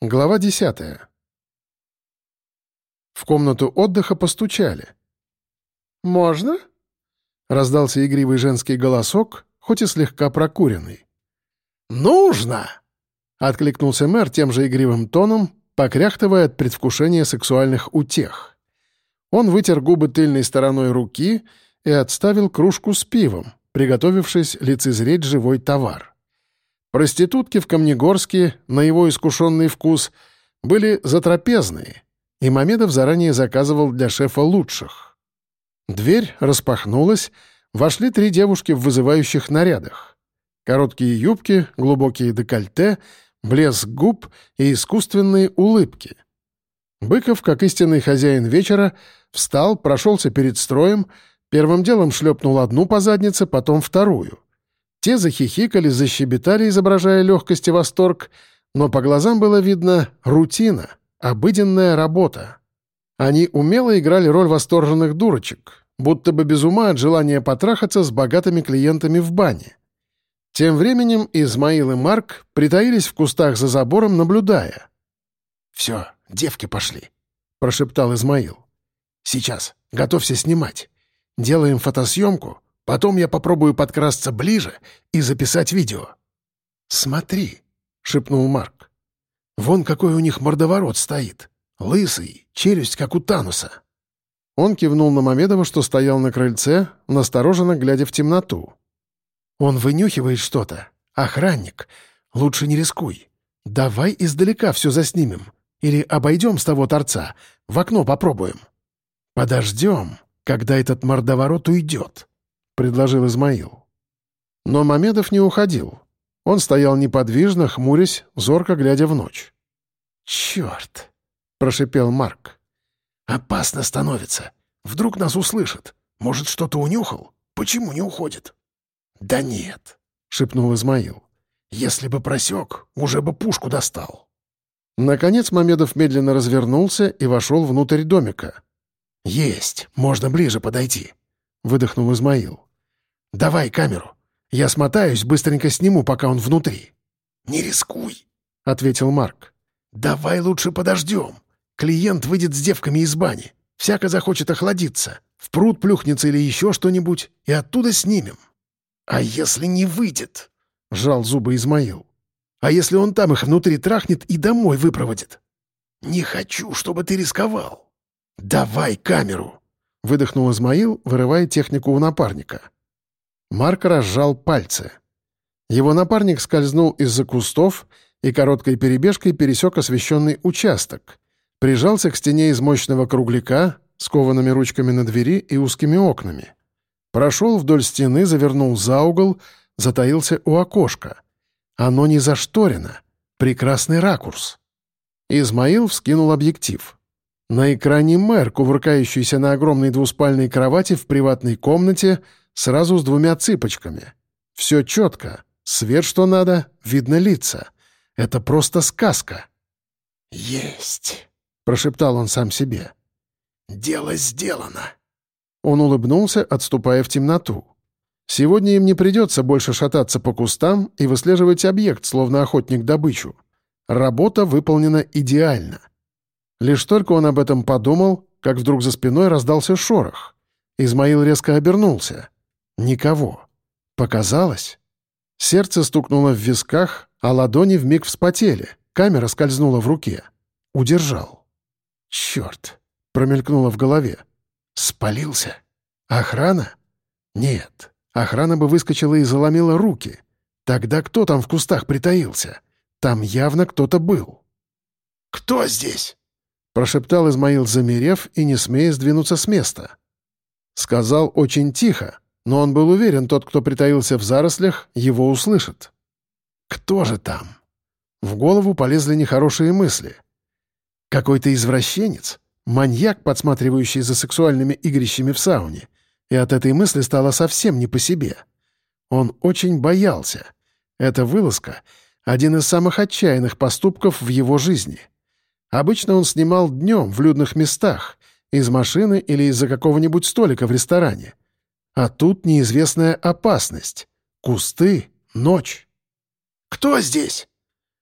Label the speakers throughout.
Speaker 1: Глава десятая. В комнату отдыха постучали.
Speaker 2: «Можно?»
Speaker 1: — раздался игривый женский голосок, хоть и слегка прокуренный.
Speaker 2: «Нужно!»
Speaker 1: — откликнулся мэр тем же игривым тоном, покряхтывая от предвкушения сексуальных утех. Он вытер губы тыльной стороной руки и отставил кружку с пивом, приготовившись лицезреть живой товар. Проститутки в Камнегорске, на его искушенный вкус, были затрапезные, и Мамедов заранее заказывал для шефа лучших. Дверь распахнулась, вошли три девушки в вызывающих нарядах. Короткие юбки, глубокие декольте, блеск губ и искусственные улыбки. Быков, как истинный хозяин вечера, встал, прошелся перед строем, первым делом шлепнул одну по заднице, потом вторую — те захихикали, защебетали, изображая легкость и восторг, но по глазам было видно рутина, обыденная работа. Они умело играли роль восторженных дурочек, будто бы без ума от желания потрахаться с богатыми клиентами в бане. Тем временем Измаил и Марк притаились в кустах за забором, наблюдая.
Speaker 2: «Все, девки пошли», — прошептал Измаил. «Сейчас, готовься снимать. Делаем фотосъемку, Потом я попробую подкрасться ближе и записать видео». «Смотри», — шепнул Марк. «Вон какой у них мордоворот стоит. Лысый, челюсть, как у Тануса».
Speaker 1: Он кивнул на Мамедова, что стоял на крыльце, настороженно глядя в темноту.
Speaker 2: «Он вынюхивает что-то. Охранник. Лучше не рискуй. Давай издалека все заснимем. Или обойдем с того торца. В окно попробуем. Подождем, когда этот мордоворот уйдет
Speaker 1: предложил Измаил. Но Мамедов не уходил. Он стоял неподвижно, хмурясь, зорко глядя в ночь.
Speaker 2: «Черт!» — прошипел Марк. «Опасно становится. Вдруг нас услышат. Может, что-то унюхал? Почему не уходит?» «Да нет», — шепнул Измаил. «Если бы просек, уже бы пушку достал».
Speaker 1: Наконец Мамедов медленно развернулся и вошел внутрь домика.
Speaker 2: «Есть, можно ближе подойти», — выдохнул Измаил. «Давай камеру. Я смотаюсь, быстренько сниму, пока он внутри». «Не рискуй», — ответил Марк. «Давай лучше подождем. Клиент выйдет с девками из бани. Всяко захочет охладиться. В пруд плюхнется или еще что-нибудь, и оттуда снимем». «А если не выйдет?» — сжал зубы Измаил. «А если он там их внутри трахнет и домой выпроводит?» «Не хочу, чтобы ты рисковал». «Давай камеру!» — выдохнул Измаил, вырывая технику у напарника.
Speaker 1: Марк разжал пальцы. Его напарник скользнул из-за кустов и короткой перебежкой пересек освещенный участок, прижался к стене из мощного кругляка, скованными ручками на двери и узкими окнами. Прошел вдоль стены, завернул за угол, затаился у окошка. Оно не зашторено. Прекрасный ракурс. Измаил вскинул объектив. На экране мэр, кувыркающийся на огромной двуспальной кровати в приватной комнате, Сразу с двумя цыпочками. Все четко. Свет, что надо, видно лица. Это просто сказка.
Speaker 2: «Есть!» — прошептал он сам себе. «Дело сделано!»
Speaker 1: Он улыбнулся, отступая в темноту. Сегодня им не придется больше шататься по кустам и выслеживать объект, словно охотник добычу. Работа выполнена идеально. Лишь только он об этом подумал, как вдруг за спиной раздался шорох. Измаил резко обернулся. Никого. Показалось? Сердце стукнуло в висках, а ладони вмиг вспотели. Камера скользнула в руке. Удержал. «Черт!» — промелькнуло в голове. «Спалился? Охрана? Нет, охрана бы выскочила и заломила руки. Тогда кто там в кустах притаился? Там явно кто-то был».
Speaker 2: «Кто здесь?»
Speaker 1: — прошептал Измаил, замерев и не смея сдвинуться с места. Сказал очень тихо, но он был уверен, тот, кто притаился в зарослях, его услышит. Кто же там? В голову полезли нехорошие мысли. Какой-то извращенец, маньяк, подсматривающий за сексуальными игрищами в сауне, и от этой мысли стало совсем не по себе. Он очень боялся. Эта вылазка — один из самых отчаянных поступков в его жизни. Обычно он снимал днем в людных местах, из машины или из-за какого-нибудь столика в ресторане — а тут неизвестная опасность. Кусты, ночь.
Speaker 2: «Кто здесь?»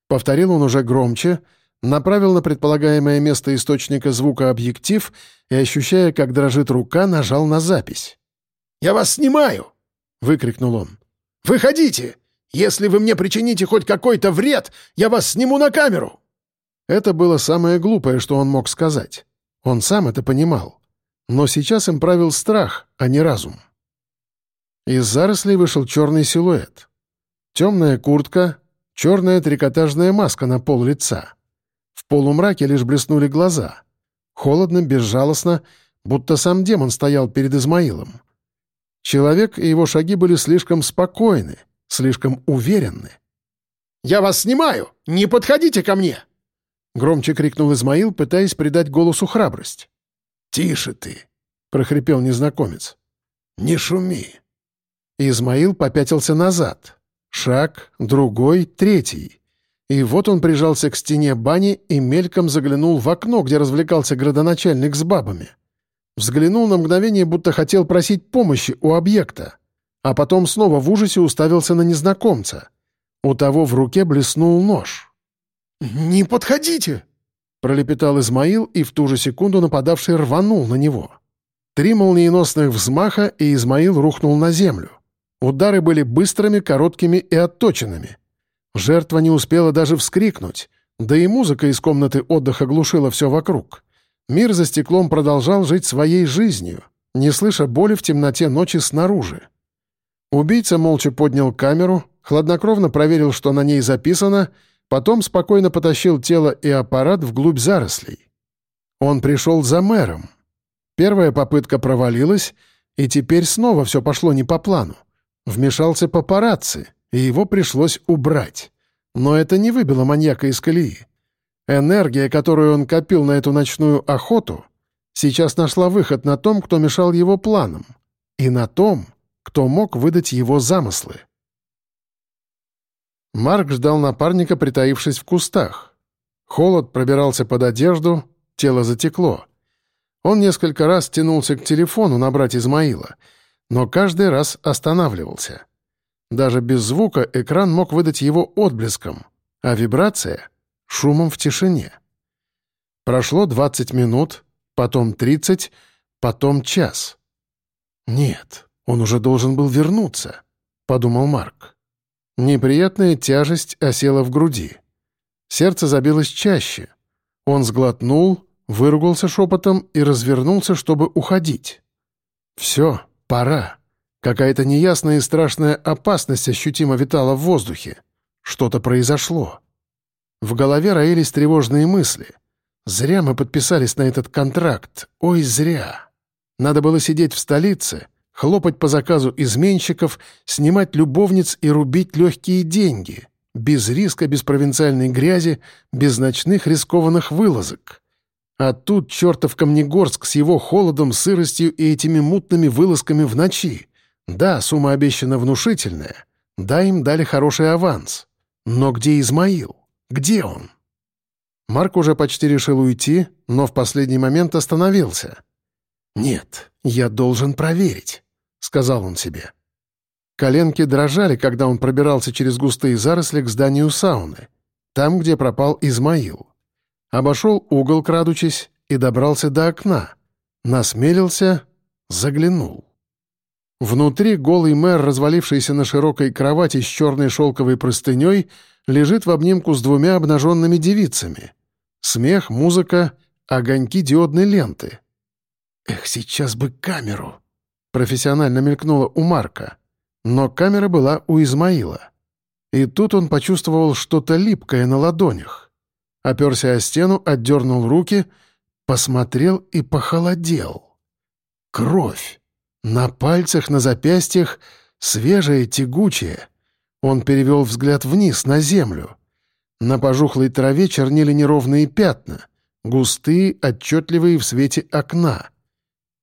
Speaker 1: Повторил он уже громче, направил на предполагаемое место источника звука объектив и, ощущая, как дрожит рука, нажал на запись.
Speaker 2: «Я вас снимаю!» — выкрикнул он. «Выходите! Если вы мне причините хоть какой-то вред, я вас сниму на камеру!»
Speaker 1: Это было самое глупое, что он мог сказать. Он сам это понимал. Но сейчас им правил страх, а не разум. Из зарослей вышел черный силуэт. Темная куртка, черная трикотажная маска на пол лица. В полумраке лишь блеснули глаза. Холодно, безжалостно, будто сам демон стоял перед Измаилом. Человек и его шаги были слишком спокойны, слишком уверенны.
Speaker 2: «Я вас снимаю! Не подходите ко мне!»
Speaker 1: Громче крикнул Измаил, пытаясь придать голосу храбрость.
Speaker 2: «Тише ты!»
Speaker 1: — прохрипел незнакомец.
Speaker 2: «Не шуми!»
Speaker 1: Измаил попятился назад. Шаг, другой, третий. И вот он прижался к стене бани и мельком заглянул в окно, где развлекался градоначальник с бабами. Взглянул на мгновение, будто хотел просить помощи у объекта, а потом снова в ужасе уставился на незнакомца. У того в руке блеснул нож.
Speaker 2: «Не подходите!» — пролепетал
Speaker 1: Измаил, и в ту же секунду нападавший рванул на него. Три молниеносных взмаха, и Измаил рухнул на землю. Удары были быстрыми, короткими и отточенными. Жертва не успела даже вскрикнуть, да и музыка из комнаты отдыха глушила все вокруг. Мир за стеклом продолжал жить своей жизнью, не слыша боли в темноте ночи снаружи. Убийца молча поднял камеру, хладнокровно проверил, что на ней записано — Потом спокойно потащил тело и аппарат вглубь зарослей. Он пришел за мэром. Первая попытка провалилась, и теперь снова все пошло не по плану. Вмешался папарацци, и его пришлось убрать. Но это не выбило маньяка из колеи. Энергия, которую он копил на эту ночную охоту, сейчас нашла выход на том, кто мешал его планам, и на том, кто мог выдать его замыслы. Марк ждал напарника, притаившись в кустах. Холод пробирался под одежду, тело затекло. Он несколько раз тянулся к телефону набрать Измаила, но каждый раз останавливался. Даже без звука экран мог выдать его отблеском, а вибрация — шумом в тишине. Прошло 20 минут, потом 30, потом час. «Нет, он уже должен был вернуться», — подумал Марк. Неприятная тяжесть осела в груди. Сердце забилось чаще. Он сглотнул, выругался шепотом и развернулся, чтобы уходить. «Все, пора». Какая-то неясная и страшная опасность ощутимо витала в воздухе. Что-то произошло. В голове роились тревожные мысли. Зря мы подписались на этот контракт. Ой, зря. Надо было сидеть в столице, хлопать по заказу изменщиков, снимать любовниц и рубить легкие деньги. Без риска, без провинциальной грязи, без ночных рискованных вылазок. А тут чертов Камнегорск с его холодом, сыростью и этими мутными вылазками в ночи. Да, сумма обещана внушительная. Да, им дали хороший аванс. Но где Измаил? Где он? Марк уже почти решил уйти, но в последний момент остановился. «Нет, я должен проверить». — сказал он себе. Коленки дрожали, когда он пробирался через густые заросли к зданию сауны, там, где пропал Измаил. Обошел угол, крадучись, и добрался до окна. Насмелился, заглянул. Внутри голый мэр, развалившийся на широкой кровати с черной шелковой простыней, лежит в обнимку с двумя обнаженными девицами. Смех, музыка, огоньки диодной ленты. «Эх, сейчас бы камеру!» профессионально мелькнула у Марка, но камера была у Измаила. И тут он почувствовал что-то липкое на ладонях. Оперся о стену, отдернул руки, посмотрел и похолодел. Кровь. На пальцах, на запястьях, свежая, тягучая. Он перевел взгляд вниз, на землю. На пожухлой траве чернили неровные пятна, густые, отчетливые в свете окна.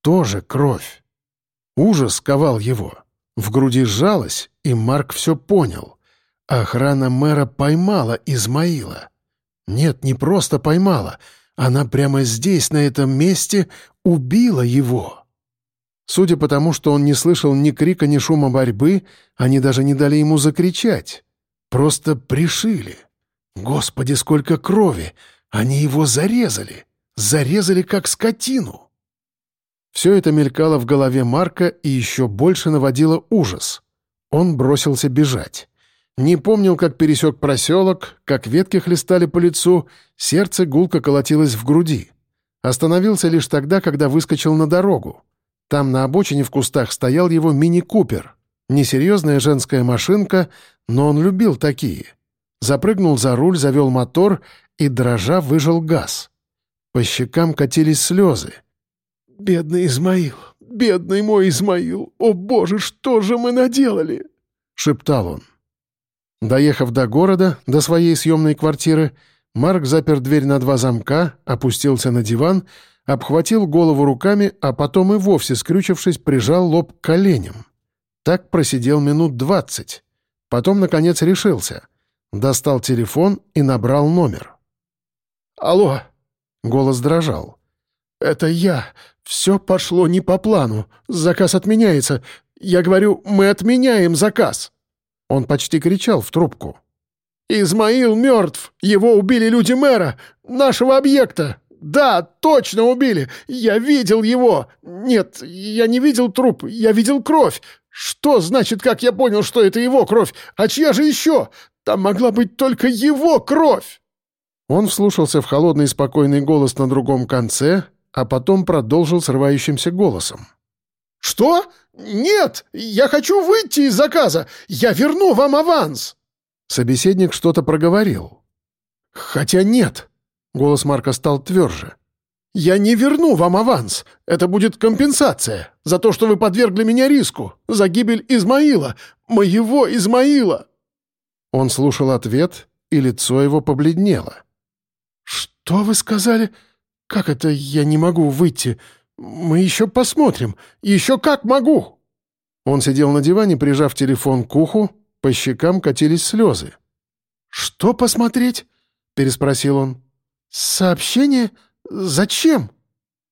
Speaker 1: Тоже кровь. Ужас ковал его. В груди сжалось, и Марк все понял. Охрана мэра поймала Измаила. Нет, не просто поймала. Она прямо здесь, на этом месте, убила его. Судя по тому, что он не слышал ни крика, ни шума борьбы, они даже не дали ему закричать. Просто пришили. Господи, сколько крови!
Speaker 2: Они его зарезали! Зарезали как скотину!»
Speaker 1: Все это мелькало в голове Марка и еще больше наводило ужас. Он бросился бежать. Не помнил, как пересек проселок, как ветки хлестали по лицу, сердце гулко колотилось в груди. Остановился лишь тогда, когда выскочил на дорогу. Там на обочине в кустах стоял его мини-купер. Несерьезная женская машинка, но он любил такие. Запрыгнул за руль, завел мотор и, дрожа, выжил газ. По щекам катились слезы.
Speaker 2: «Бедный Измаил! Бедный мой Измаил! О боже, что же мы наделали?»
Speaker 1: — шептал он. Доехав до города, до своей съемной квартиры, Марк запер дверь на два замка, опустился на диван, обхватил голову руками, а потом и вовсе, скрючившись, прижал лоб к коленям. Так просидел минут двадцать. Потом, наконец, решился. Достал телефон и набрал номер.
Speaker 2: «Алло!»
Speaker 1: — голос дрожал.
Speaker 2: «Это я. Все пошло не по плану. Заказ отменяется. Я говорю, мы отменяем заказ!»
Speaker 1: Он почти кричал в трубку.
Speaker 2: «Измаил мертв! Его убили люди мэра! Нашего объекта! Да, точно убили! Я видел его! Нет, я не видел труп, я видел кровь! Что значит, как я понял, что это его кровь? А чья же еще? Там могла быть только его кровь!»
Speaker 1: Он вслушался в холодный спокойный голос на другом конце, а потом продолжил срывающимся голосом.
Speaker 2: «Что? Нет! Я хочу выйти из заказа! Я верну вам аванс!»
Speaker 1: Собеседник что-то проговорил.
Speaker 2: «Хотя нет!» — голос Марка стал тверже. «Я не верну вам аванс. Это будет компенсация за то, что вы подвергли меня риску, за гибель Измаила, моего Измаила!»
Speaker 1: Он слушал ответ, и лицо его побледнело.
Speaker 2: «Что вы сказали? Как это я не могу выйти? Мы еще посмотрим. Еще как могу!»
Speaker 1: Он сидел на диване, прижав телефон к уху, по щекам катились слезы.
Speaker 2: «Что посмотреть?» — переспросил он. «Сообщение? Зачем?»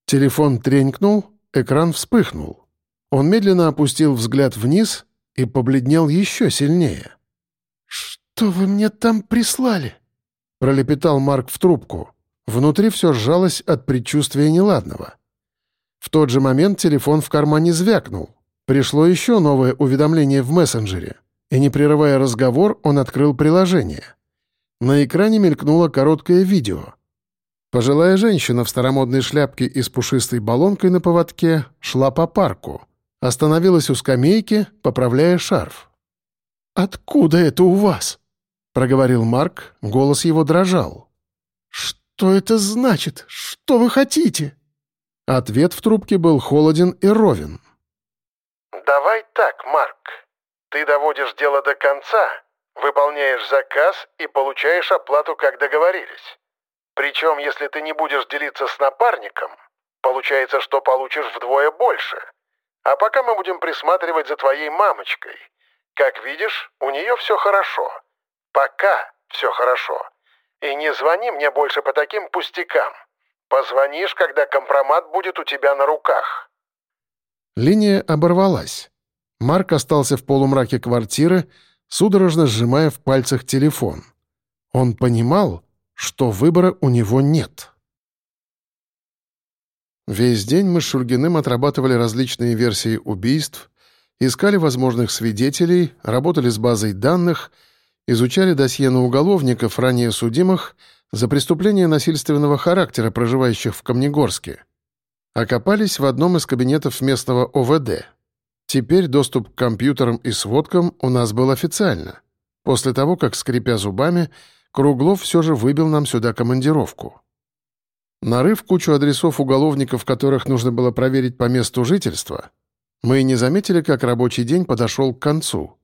Speaker 1: Телефон тренькнул, экран вспыхнул. Он медленно опустил взгляд вниз и побледнел еще сильнее.
Speaker 2: «Что вы мне там прислали?»
Speaker 1: — пролепетал Марк в трубку. Внутри все сжалось от предчувствия неладного. В тот же момент телефон в кармане звякнул. Пришло еще новое уведомление в мессенджере и, не прерывая разговор, он открыл приложение. На экране мелькнуло короткое видео. Пожилая женщина в старомодной шляпке и с пушистой баллонкой на поводке шла по парку. Остановилась у скамейки, поправляя шарф.
Speaker 2: «Откуда это у вас?»
Speaker 1: — проговорил Марк, голос его дрожал.
Speaker 2: «Что это значит? Что вы хотите?»
Speaker 1: Ответ в трубке был холоден и ровен.
Speaker 3: «Давай так, Марк. Ты доводишь дело до конца, выполняешь заказ и получаешь оплату, как договорились. Причем, если ты не будешь делиться с напарником, получается, что получишь вдвое больше. А пока мы будем присматривать за твоей мамочкой. Как видишь, у нее все хорошо. Пока все хорошо. И не звони мне больше по таким пустякам. Позвонишь, когда компромат будет у тебя на руках».
Speaker 1: Линия оборвалась. Марк остался в полумраке квартиры, судорожно сжимая в пальцах телефон. Он понимал, что выбора у него нет. Весь день мы с Шульгиным отрабатывали различные версии убийств, искали возможных свидетелей, работали с базой данных, изучали досье на уголовников, ранее судимых, за преступления насильственного характера, проживающих в Камнегорске. Окопались в одном из кабинетов местного ОВД — Теперь доступ к компьютерам и сводкам у нас был официально. После того, как, скрипя зубами, Круглов все же выбил нам сюда командировку. Нарыв кучу адресов уголовников, которых нужно было проверить по месту жительства, мы не заметили, как рабочий день подошел к концу.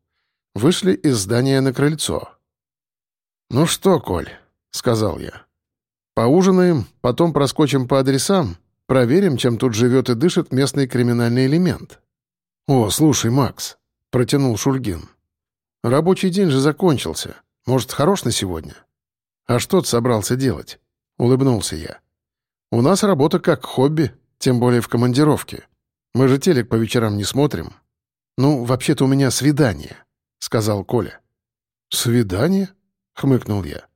Speaker 1: Вышли из здания на крыльцо. «Ну что, Коль», — сказал я, — «поужинаем, потом проскочим по адресам, проверим, чем тут живет и дышит местный криминальный элемент». «О, слушай, Макс», — протянул Шульгин. «Рабочий день же закончился. Может, хорош на сегодня?» «А что ты собрался делать?» — улыбнулся я. «У нас работа как хобби, тем более в командировке. Мы же телек по вечерам не смотрим». «Ну, вообще-то у меня свидание», — сказал Коля. «Свидание?» — хмыкнул я.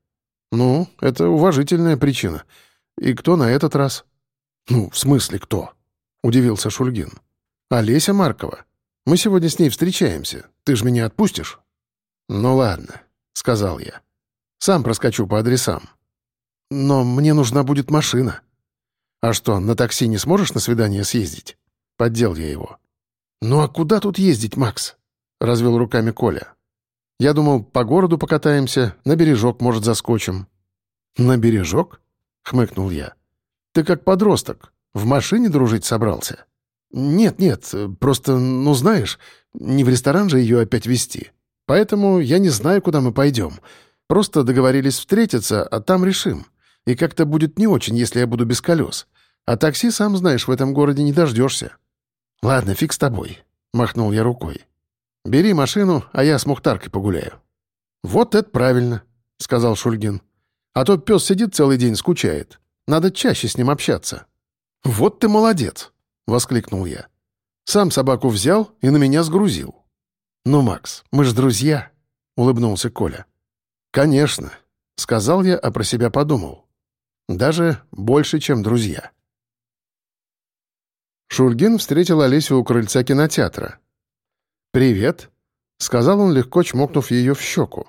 Speaker 1: «Ну, это уважительная причина. И кто на этот раз?» «Ну, в смысле кто?» — удивился Шульгин. «Олеся Маркова. Мы сегодня с ней встречаемся. Ты же меня отпустишь?» «Ну ладно», — сказал я. «Сам проскочу по адресам. Но мне нужна будет машина». «А что, на такси не сможешь на свидание съездить?» Поддел я его. «Ну а куда тут ездить, Макс?» — развел руками Коля. «Я думал, по городу покатаемся, на бережок, может, заскочим». «На бережок?» — хмыкнул я. «Ты как подросток, в машине дружить собрался?» «Нет, нет, просто, ну знаешь, не в ресторан же ее опять вести. Поэтому я не знаю, куда мы пойдем. Просто договорились встретиться, а там решим. И как-то будет не очень, если я буду без колес. А такси, сам знаешь, в этом городе не дождешься». «Ладно, фиг с тобой», — махнул я рукой. «Бери машину, а я с Мухтаркой погуляю». «Вот это правильно», — сказал Шульгин. «А то пес сидит целый день, скучает. Надо чаще с ним общаться». «Вот ты молодец», — воскликнул я. «Сам собаку взял и на меня сгрузил». «Ну, Макс, мы ж друзья», — улыбнулся Коля. «Конечно», — сказал я, а про себя подумал. «Даже больше, чем друзья». Шульгин встретил Олесю у крыльца кинотеатра. «Привет», — сказал он, легко чмокнув ее в щеку.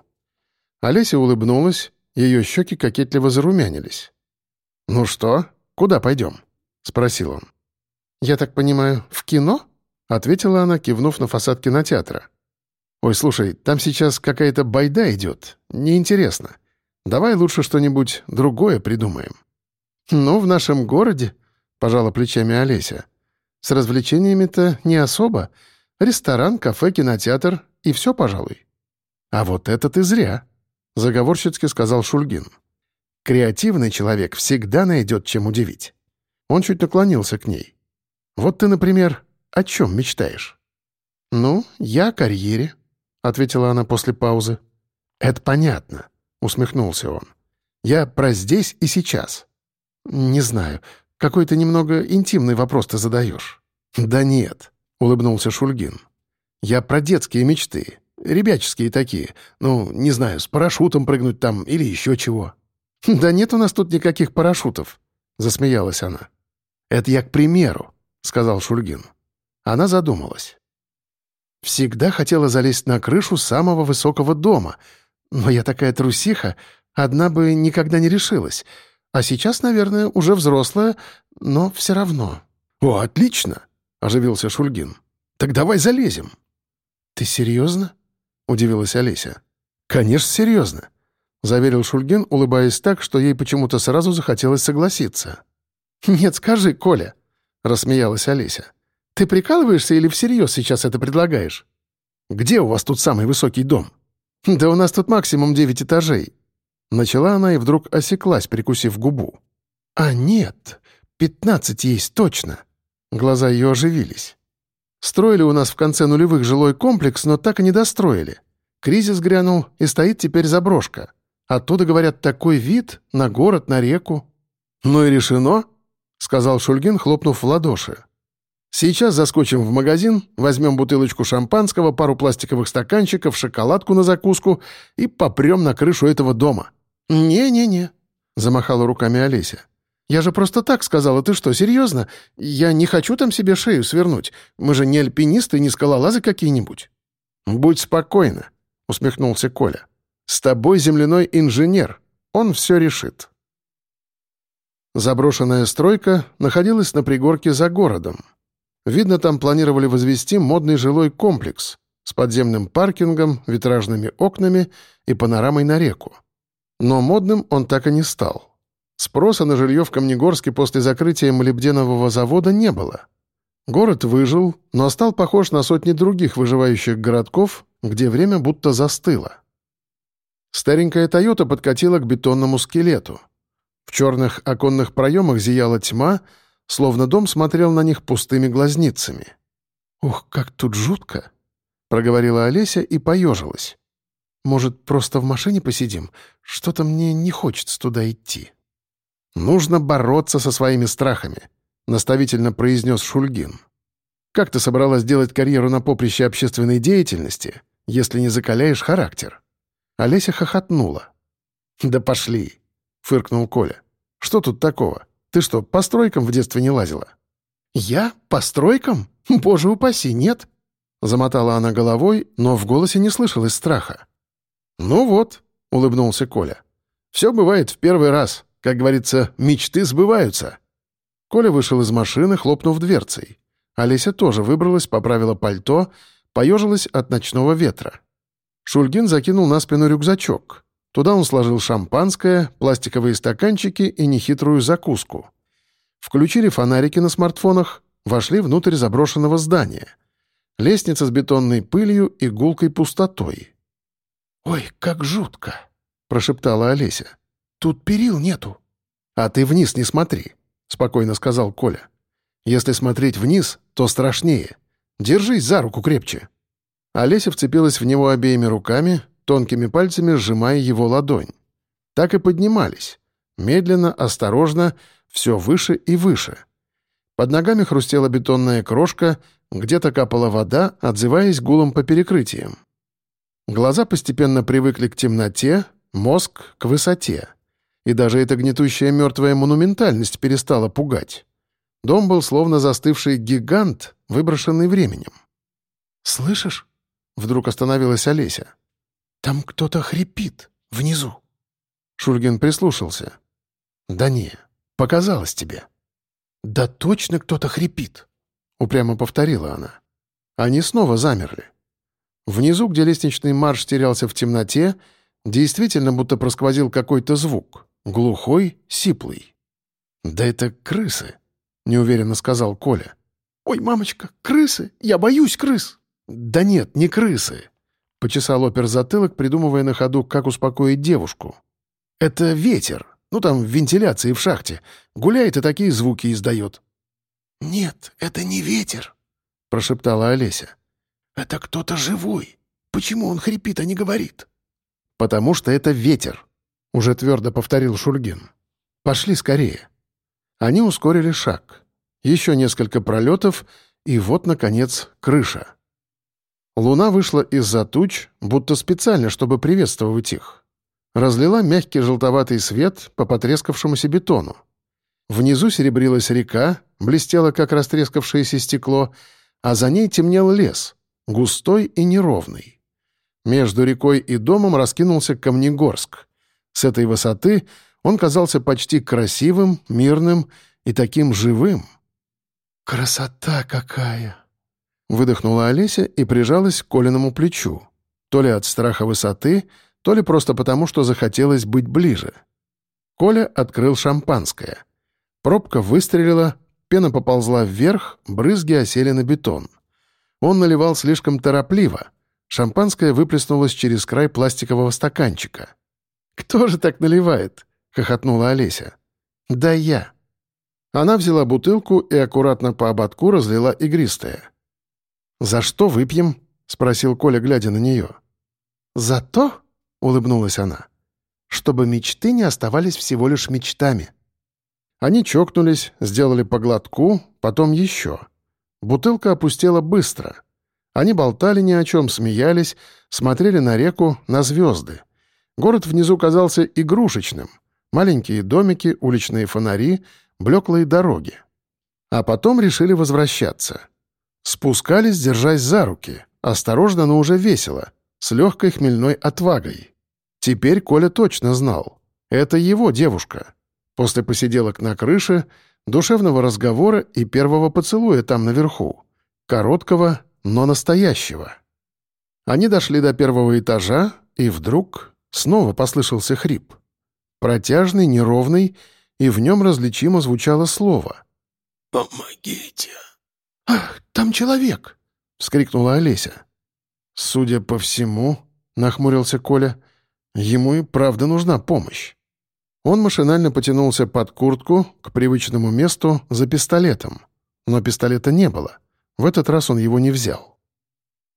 Speaker 1: Олеся улыбнулась, ее щеки кокетливо зарумянились. «Ну что, куда пойдем?» — спросил он. «Я так понимаю, в кино?» — ответила она, кивнув на фасад кинотеатра. «Ой, слушай, там сейчас какая-то байда идет. Неинтересно. Давай лучше что-нибудь другое придумаем». «Ну, в нашем городе», — пожала плечами Олеся. С развлечениями-то не особо. Ресторан, кафе, кинотеатр и все, пожалуй. А вот это ты зря, — заговорщицки сказал Шульгин. Креативный человек всегда найдет, чем удивить. Он чуть наклонился к ней. Вот ты, например, о чем мечтаешь? «Ну, я о карьере», — ответила она после паузы. «Это понятно», — усмехнулся он. «Я про здесь и сейчас». «Не знаю. Какой то немного интимный вопрос ты задаешь». «Да нет», — улыбнулся Шульгин. «Я про детские мечты. Ребяческие такие. Ну, не знаю, с парашютом прыгнуть там или еще чего». «Да нет у нас тут никаких парашютов», — засмеялась она. «Это я к примеру», — сказал Шульгин. Она задумалась. «Всегда хотела залезть на крышу самого высокого дома, но я такая трусиха, одна бы никогда не решилась. А сейчас, наверное, уже взрослая, но все равно». «О, отлично!» — оживился Шульгин. «Так давай залезем». «Ты серьезно?» — удивилась Олеся. «Конечно, серьезно», — заверил Шульгин, улыбаясь так, что ей почему-то сразу захотелось согласиться. «Нет, скажи, Коля», — рассмеялась Олеся. «Ты прикалываешься или всерьез сейчас это предлагаешь?» «Где у вас тут самый высокий дом?» «Да у нас тут максимум девять этажей», Начала она и вдруг осеклась, прикусив губу. «А нет, пятнадцать есть точно!» Глаза ее оживились. «Строили у нас в конце нулевых жилой комплекс, но так и не достроили. Кризис грянул, и стоит теперь заброшка. Оттуда, говорят, такой вид на город, на реку». «Ну и решено», — сказал Шульгин, хлопнув в ладоши. «Сейчас заскочим в магазин, возьмем бутылочку шампанского, пару пластиковых стаканчиков, шоколадку на закуску и попрем на крышу этого дома». «Не-не-не», — замахала руками Олеся. «Я же просто так сказала. Ты что, серьезно? Я не хочу там себе шею свернуть. Мы же не альпинисты, не скалолазы какие-нибудь». «Будь спокойна», — усмехнулся Коля. «С тобой земляной инженер. Он все решит». Заброшенная стройка находилась на пригорке за городом. Видно, там планировали возвести модный жилой комплекс с подземным паркингом, витражными окнами и панорамой на реку. Но модным он так и не стал. Спроса на жилье в Камнегорске после закрытия молибденового завода не было. Город выжил, но стал похож на сотни других выживающих городков, где время будто застыло. Старенькая «Тойота» подкатила к бетонному скелету. В черных оконных проемах зияла тьма, словно дом смотрел на них пустыми глазницами. «Ух, как тут жутко!» — проговорила Олеся и поежилась. Может, просто в машине посидим? Что-то мне не хочется туда идти». «Нужно бороться со своими страхами», — наставительно произнес Шульгин. «Как ты собралась делать карьеру на поприще общественной деятельности, если не закаляешь характер?» Олеся хохотнула. «Да пошли!» — фыркнул Коля. «Что тут такого? Ты что, по стройкам в детстве не лазила?» «Я? По стройкам? Боже упаси, нет!» Замотала она головой, но в голосе не слышалось страха. «Ну вот», — улыбнулся Коля. «Все бывает в первый раз. Как говорится, мечты сбываются». Коля вышел из машины, хлопнув дверцей. Олеся тоже выбралась, поправила пальто, поежилась от ночного ветра. Шульгин закинул на спину рюкзачок. Туда он сложил шампанское, пластиковые стаканчики и нехитрую закуску. Включили фонарики на смартфонах, вошли внутрь заброшенного здания. Лестница с бетонной пылью и гулкой пустотой.
Speaker 2: «Ой, как жутко!»
Speaker 1: — прошептала Олеся.
Speaker 2: «Тут перил нету».
Speaker 1: «А ты вниз не смотри», — спокойно сказал Коля. «Если смотреть вниз, то страшнее. Держись за руку крепче». Олеся вцепилась в него обеими руками, тонкими пальцами сжимая его ладонь. Так и поднимались. Медленно, осторожно, все выше и выше. Под ногами хрустела бетонная крошка, где-то капала вода, отзываясь гулом по перекрытиям. Глаза постепенно привыкли к темноте, мозг — к высоте. И даже эта гнетущая мертвая монументальность перестала пугать. Дом был словно застывший гигант, выброшенный временем.
Speaker 2: «Слышишь?»
Speaker 1: Вдруг остановилась Олеся.
Speaker 2: «Там кто-то хрипит, внизу».
Speaker 1: Шульгин прислушался. «Да не, показалось тебе».
Speaker 2: «Да точно кто-то хрипит», —
Speaker 1: упрямо повторила она. Они снова замерли. Внизу, где лестничный марш терялся в темноте, действительно будто просквозил какой-то звук. Глухой, сиплый. «Да это крысы», — неуверенно сказал Коля.
Speaker 2: «Ой, мамочка, крысы! Я боюсь крыс!»
Speaker 1: «Да нет, не крысы», — почесал опер затылок, придумывая на ходу, как успокоить девушку. «Это ветер. Ну, там, в вентиляции в шахте. Гуляет и такие звуки издает».
Speaker 2: «Нет, это не ветер», —
Speaker 1: прошептала Олеся.
Speaker 2: «Это кто-то живой. Почему он хрипит, а не говорит?»
Speaker 1: «Потому что это ветер», — уже твердо повторил Шульгин. «Пошли скорее». Они ускорили шаг. Еще несколько пролетов, и вот, наконец, крыша. Луна вышла из-за туч, будто специально, чтобы приветствовать их. Разлила мягкий желтоватый свет по потрескавшемуся бетону. Внизу серебрилась река, блестела, как растрескавшееся стекло, а за ней темнел лес, густой и неровный. Между рекой и домом раскинулся Камнегорск. С этой высоты он казался почти красивым, мирным и таким живым.
Speaker 2: «Красота какая!»
Speaker 1: Выдохнула Олеся и прижалась к Колиному плечу. То ли от страха высоты, то ли просто потому, что захотелось быть ближе. Коля открыл шампанское. Пробка выстрелила, пена поползла вверх, брызги осели на бетон. Он наливал слишком торопливо. Шампанское выплеснулось через край пластикового стаканчика. «Кто же так наливает?» — хохотнула Олеся. «Да я». Она взяла бутылку и аккуратно по ободку разлила игристое. «За что выпьем?» — спросил Коля, глядя на нее.
Speaker 2: «За то?» — улыбнулась она. «Чтобы мечты не оставались всего лишь мечтами».
Speaker 1: Они чокнулись, сделали по глотку, потом еще. Бутылка опустела быстро. Они болтали ни о чем, смеялись, смотрели на реку, на звезды. Город внизу казался игрушечным. Маленькие домики, уличные фонари, блеклые дороги. А потом решили возвращаться — Спускались, держась за руки, осторожно, но уже весело, с легкой хмельной отвагой. Теперь Коля точно знал. Это его девушка. После посиделок на крыше, душевного разговора и первого поцелуя там наверху. Короткого, но настоящего. Они дошли до первого этажа, и вдруг снова послышался хрип. Протяжный, неровный, и в нем различимо звучало слово.
Speaker 2: «Помогите!» «Ах, там человек!» — вскрикнула Олеся.
Speaker 1: «Судя по всему», — нахмурился Коля, — «ему и правда нужна помощь». Он машинально потянулся под куртку к привычному месту за пистолетом. Но пистолета не было. В этот раз он его не взял.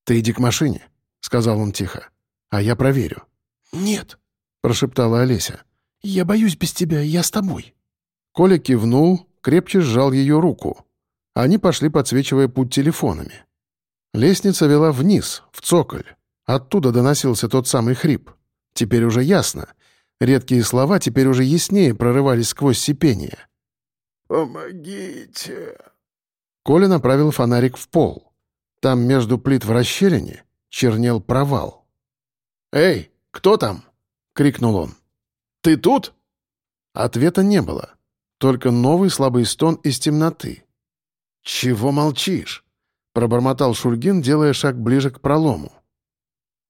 Speaker 1: «Ты иди к машине», — сказал он тихо. «А я проверю».
Speaker 2: «Нет», —
Speaker 1: прошептала Олеся.
Speaker 2: «Я боюсь без тебя, я с тобой».
Speaker 1: Коля кивнул, крепче сжал ее руку. Они пошли, подсвечивая путь телефонами. Лестница вела вниз, в цоколь. Оттуда доносился тот самый хрип. Теперь уже ясно. Редкие слова теперь уже яснее прорывались сквозь сипение.
Speaker 2: «Помогите!»
Speaker 1: Коля направил фонарик в пол. Там между плит в расщелине чернел провал. «Эй, кто там?» — крикнул он. «Ты тут?» Ответа не было. Только новый слабый стон из темноты. «Чего молчишь?» — пробормотал Шульгин, делая шаг ближе к пролому.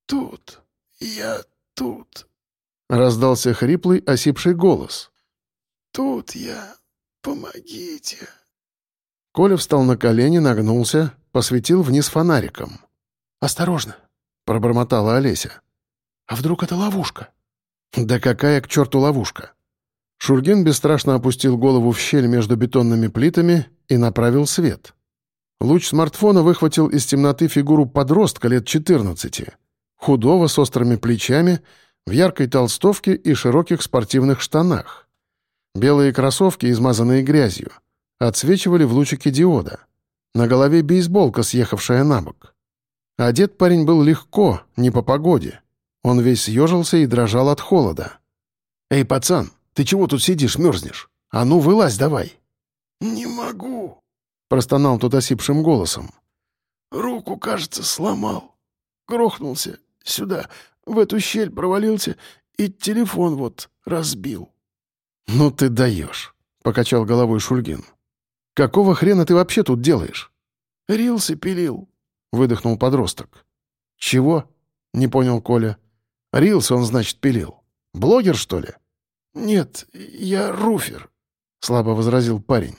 Speaker 2: «Тут, я тут», —
Speaker 1: раздался хриплый, осипший голос.
Speaker 2: «Тут я, помогите».
Speaker 1: Коля встал на колени, нагнулся, посветил вниз фонариком.
Speaker 2: «Осторожно», —
Speaker 1: пробормотала Олеся.
Speaker 2: «А вдруг это ловушка?»
Speaker 1: «Да какая к черту ловушка?» Шульгин бесстрашно опустил голову в щель между бетонными плитами и направил свет. Луч смартфона выхватил из темноты фигуру подростка лет 14, худого, с острыми плечами, в яркой толстовке и широких спортивных штанах. Белые кроссовки, измазанные грязью, отсвечивали в лучике диода. На голове бейсболка, съехавшая на бок. Одет парень был легко, не по погоде. Он весь съежился и дрожал от холода. «Эй, пацан, ты чего тут сидишь, мерзнешь? А ну, вылазь давай!»
Speaker 2: «Не могу!»
Speaker 1: — простонал тот осипшим голосом.
Speaker 2: «Руку, кажется, сломал. Грохнулся сюда, в эту щель провалился и телефон вот разбил».
Speaker 1: «Ну ты даешь», — покачал головой Шульгин. «Какого хрена ты вообще тут делаешь?»
Speaker 2: «Рилсы пилил», —
Speaker 1: выдохнул подросток. «Чего?» — не понял Коля. «Рилсы он, значит, пилил. Блогер, что ли?»
Speaker 2: «Нет, я руфер», —
Speaker 1: слабо возразил парень.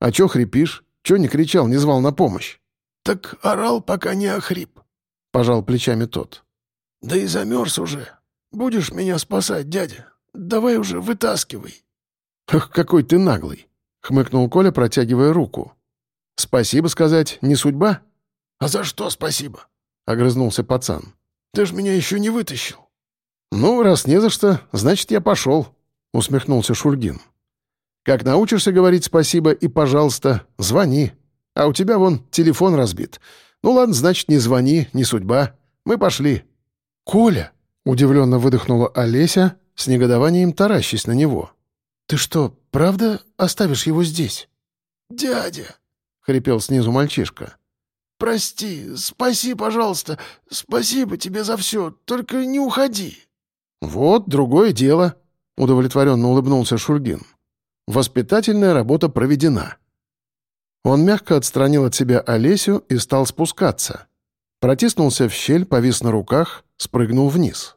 Speaker 1: «А чё хрипишь? Чё не кричал, не звал на помощь?»
Speaker 2: «Так орал, пока не охрип», —
Speaker 1: пожал плечами тот.
Speaker 2: «Да и замерз уже. Будешь меня спасать, дядя? Давай уже вытаскивай».
Speaker 1: «Ах, какой ты наглый!» — хмыкнул Коля, протягивая руку. «Спасибо сказать, не судьба?»
Speaker 2: «А за что спасибо?»
Speaker 1: — огрызнулся пацан.
Speaker 2: «Ты ж меня еще не вытащил».
Speaker 1: «Ну, раз не за что, значит, я пошел», — усмехнулся Шульгин. «Как научишься говорить спасибо и пожалуйста, звони. А у тебя вон телефон разбит. Ну ладно, значит, не звони, не судьба. Мы пошли».
Speaker 2: «Коля!»
Speaker 1: — удивленно выдохнула Олеся, с негодованием таращись на него.
Speaker 2: «Ты что, правда оставишь его здесь?» «Дядя!» — хрипел снизу мальчишка. «Прости, спаси, пожалуйста. Спасибо тебе за все, только не уходи».
Speaker 1: «Вот другое дело», — удовлетворенно улыбнулся Шульгин. «Воспитательная работа проведена». Он мягко отстранил от себя Олесю и стал спускаться. Протиснулся в щель, повис на руках, спрыгнул вниз.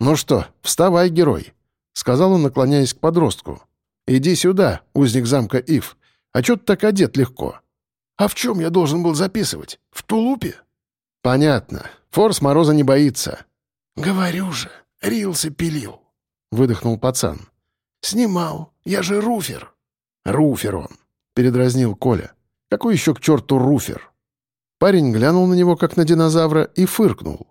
Speaker 1: «Ну что, вставай, герой», — сказал он, наклоняясь к подростку. «Иди сюда, узник замка Ив. А чё ты так одет легко?»
Speaker 2: «А в чем я должен был записывать? В тулупе?»
Speaker 1: «Понятно. Форс Мороза не боится».
Speaker 2: «Говорю же, рилсы пилил», —
Speaker 1: выдохнул пацан.
Speaker 2: «Снимал. Я же руфер».
Speaker 1: «Руфер он», — передразнил Коля. «Какой еще к черту руфер?» Парень глянул на него, как на динозавра, и фыркнул.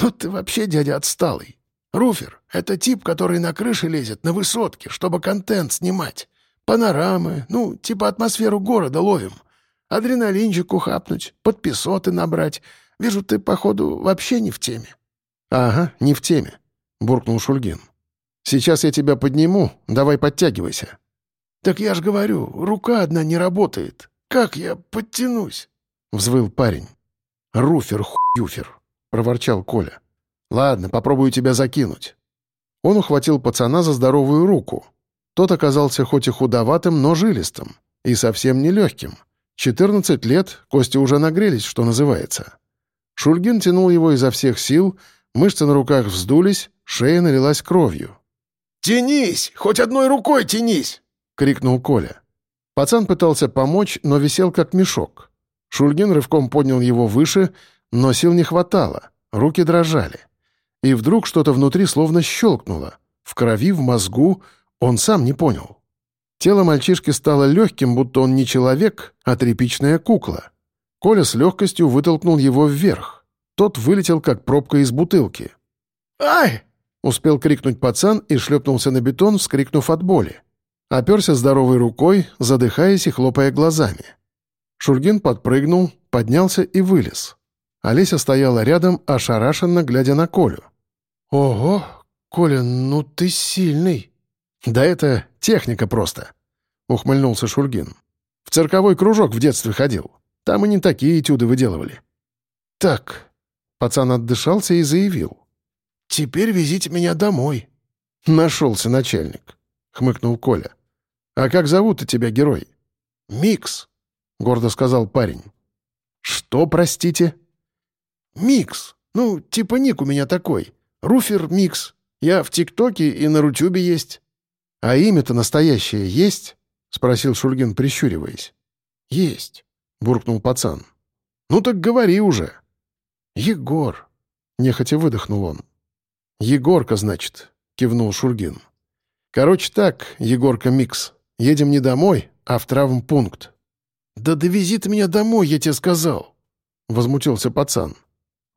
Speaker 2: «Ну ты вообще, дядя, отсталый. Руфер — это тип, который на крыше лезет, на высотке, чтобы контент снимать. Панорамы, ну, типа атмосферу города ловим. Адреналинчик ухапнуть, подписоты набрать. Вижу, ты, походу, вообще не в теме».
Speaker 1: «Ага, не в теме», — буркнул Шульгин. «Сейчас я тебя подниму, давай подтягивайся».
Speaker 2: «Так я ж говорю, рука одна не работает. Как я подтянусь?»
Speaker 1: — взвыл парень. «Руфер, хуюфер», — проворчал Коля. «Ладно, попробую тебя закинуть». Он ухватил пацана за здоровую руку. Тот оказался хоть и худоватым, но жилистым. И совсем не легким. 14 лет, кости уже нагрелись, что называется. Шульгин тянул его изо всех сил, мышцы на руках вздулись, шея налилась кровью.
Speaker 2: «Тянись! Хоть одной рукой тянись!»
Speaker 1: — крикнул Коля. Пацан пытался помочь, но висел как мешок. Шульгин рывком поднял его выше, но сил не хватало, руки дрожали. И вдруг что-то внутри словно щелкнуло. В крови, в мозгу, он сам не понял. Тело мальчишки стало легким, будто он не человек, а тряпичная кукла. Коля с легкостью вытолкнул его вверх. Тот вылетел, как пробка из бутылки.
Speaker 2: «Ай!»
Speaker 1: — успел крикнуть пацан и шлепнулся на бетон, вскрикнув от боли. Оперся здоровой рукой, задыхаясь и хлопая глазами. Шульгин подпрыгнул, поднялся и вылез. Олеся стояла рядом, ошарашенно глядя на Колю.
Speaker 2: «Ого,
Speaker 1: «Коля, ну ты сильный».
Speaker 2: «Да это техника просто», — ухмыльнулся Шульгин. «В цирковой кружок в детстве ходил. Там и не такие этюды выделывали».
Speaker 1: «Так», — пацан отдышался и заявил. «Теперь везите меня домой».
Speaker 2: «Нашелся начальник», — хмыкнул Коля. «А как зовут-то тебя, герой?»
Speaker 1: «Микс», — гордо сказал парень.
Speaker 2: «Что, простите?»
Speaker 1: «Микс. Ну, типа ник у меня такой. Руфер Микс. Я в ТикТоке и на Рутюбе есть».
Speaker 2: «А имя-то настоящее есть?» — спросил Шульгин, прищуриваясь.
Speaker 1: «Есть», —
Speaker 2: буркнул пацан. «Ну так говори уже».
Speaker 1: «Егор», — нехотя выдохнул он.
Speaker 2: «Егорка, значит», — кивнул Шульгин. «Короче так, Егорка Микс, едем не домой, а в травмпункт».
Speaker 1: «Да довези ты меня домой, я тебе сказал», — возмутился пацан.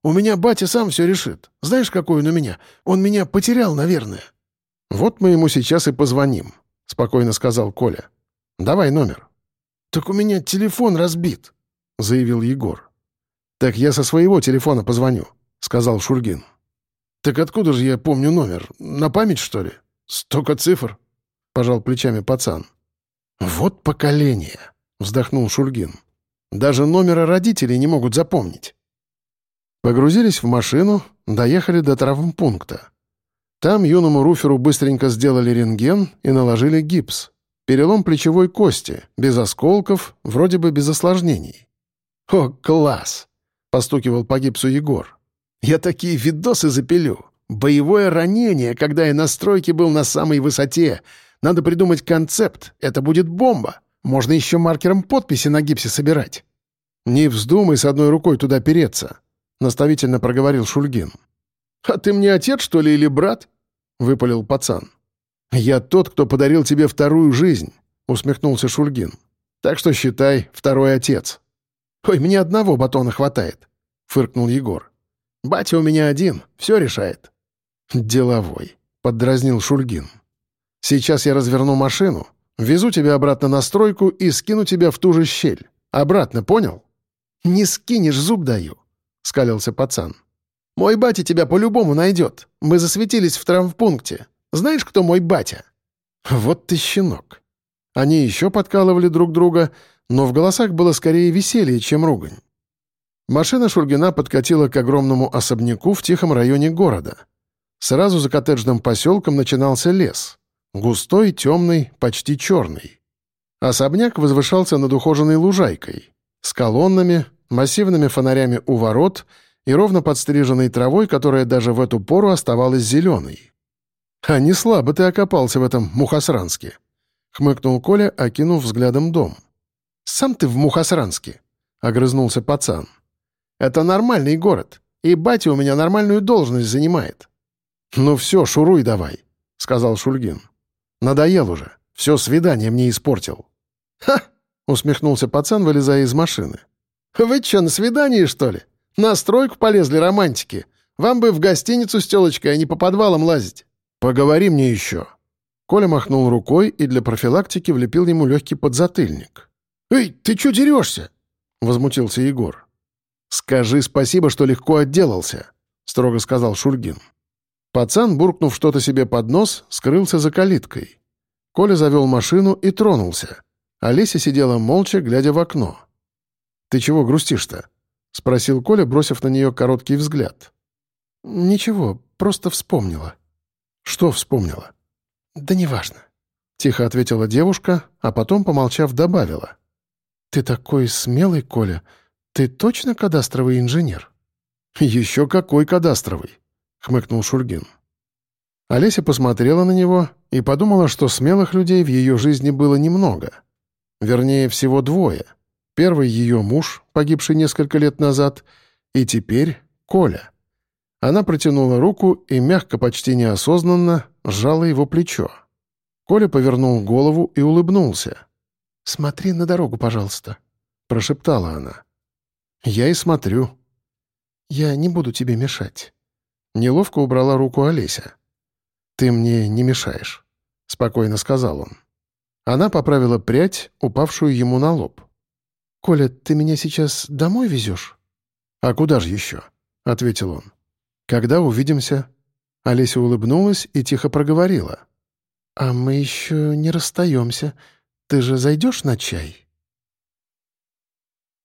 Speaker 1: «У меня батя сам все решит. Знаешь, какой он у меня? Он меня потерял, наверное».
Speaker 2: «Вот мы ему сейчас и позвоним», — спокойно сказал Коля. «Давай номер».
Speaker 1: «Так у меня телефон разбит», — заявил Егор.
Speaker 2: «Так я со своего телефона позвоню», — сказал Шульгин.
Speaker 1: «Так откуда же я помню номер? На память, что ли? Столько цифр?» — пожал плечами пацан.
Speaker 2: «Вот поколение», — вздохнул Шульгин. «Даже номера родителей не могут запомнить». Погрузились в машину, доехали до травмпункта. Там юному Руферу быстренько сделали рентген и наложили гипс. Перелом плечевой кости, без осколков, вроде бы без осложнений.
Speaker 1: «О, класс!» — постукивал по гипсу Егор. «Я такие видосы запилю. Боевое ранение, когда я на стройке был на самой высоте. Надо придумать концепт, это будет бомба. Можно еще маркером подписи на гипсе собирать».
Speaker 2: «Не вздумай с одной рукой туда переться», наставительно проговорил Шульгин.
Speaker 1: «А ты мне отец, что ли, или брат?» — выпалил пацан.
Speaker 2: «Я тот, кто подарил тебе вторую жизнь», — усмехнулся Шульгин. «Так что считай, второй отец».
Speaker 1: «Ой, мне одного батона хватает», — фыркнул Егор. «Батя у меня один, все решает».
Speaker 2: «Деловой», — поддразнил Шульгин. «Сейчас я разверну машину, везу тебя обратно на стройку и скину тебя в ту же щель. Обратно, понял?»
Speaker 1: «Не скинешь, зуб даю», — скалился пацан. «Мой батя тебя по-любому найдет. Мы засветились в травмпункте. Знаешь, кто мой батя?»
Speaker 2: «Вот ты щенок». Они еще подкалывали друг друга, но в голосах было скорее веселье, чем ругань. Машина Шургина подкатила к огромному особняку в тихом районе города. Сразу за коттеджным поселком начинался лес. Густой, темный, почти черный. Особняк возвышался над ухоженной лужайкой. С колоннами, массивными фонарями у ворот и ровно подстриженной травой, которая даже в эту пору оставалась зеленой. «А не слабо ты окопался в этом Мухосранске», — хмыкнул Коля, окинув взглядом дом.
Speaker 1: «Сам ты в Мухосранске», — огрызнулся пацан. «Это нормальный город, и батя у меня нормальную должность занимает».
Speaker 2: «Ну все, шуруй давай», — сказал Шульгин. «Надоел уже, все свидание мне испортил».
Speaker 1: «Ха!» — усмехнулся пацан, вылезая из машины. «Вы что, на свидании, что ли? На стройку полезли романтики. Вам бы в гостиницу с телочкой, а не по подвалам лазить».
Speaker 2: «Поговори мне еще». Коля махнул рукой и для профилактики влепил ему легкий подзатыльник.
Speaker 1: «Эй, ты что дерешься?»
Speaker 2: — возмутился Егор. «Скажи спасибо, что легко отделался», — строго сказал Шульгин. Пацан, буркнув что-то себе под нос, скрылся за калиткой. Коля завел машину и тронулся. Олеся сидела молча, глядя в окно. «Ты чего грустишь-то?» — спросил Коля, бросив на нее короткий взгляд.
Speaker 1: «Ничего, просто вспомнила».
Speaker 2: «Что вспомнила?»
Speaker 1: «Да неважно», —
Speaker 2: тихо ответила девушка, а потом, помолчав, добавила.
Speaker 1: «Ты такой смелый, Коля. Ты точно кадастровый инженер?»
Speaker 2: «Еще какой кадастровый?» — хмыкнул Шульгин. Олеся посмотрела на него и подумала, что смелых людей в ее жизни было немного. Вернее, всего двое — Первый ее муж, погибший несколько лет назад, и теперь Коля. Она протянула руку и мягко, почти неосознанно, сжала его плечо. Коля повернул голову и улыбнулся.
Speaker 1: «Смотри на дорогу, пожалуйста», — прошептала она.
Speaker 2: «Я и смотрю».
Speaker 1: «Я не буду тебе мешать».
Speaker 2: Неловко убрала руку Олеся. «Ты мне не мешаешь», — спокойно сказал он. Она поправила прядь, упавшую ему на лоб.
Speaker 1: «Коля, ты меня сейчас домой везешь?»
Speaker 2: «А куда же еще?» — ответил он. «Когда увидимся?»
Speaker 1: Олеся улыбнулась и тихо проговорила. «А мы еще не расстаемся. Ты же зайдешь на чай?»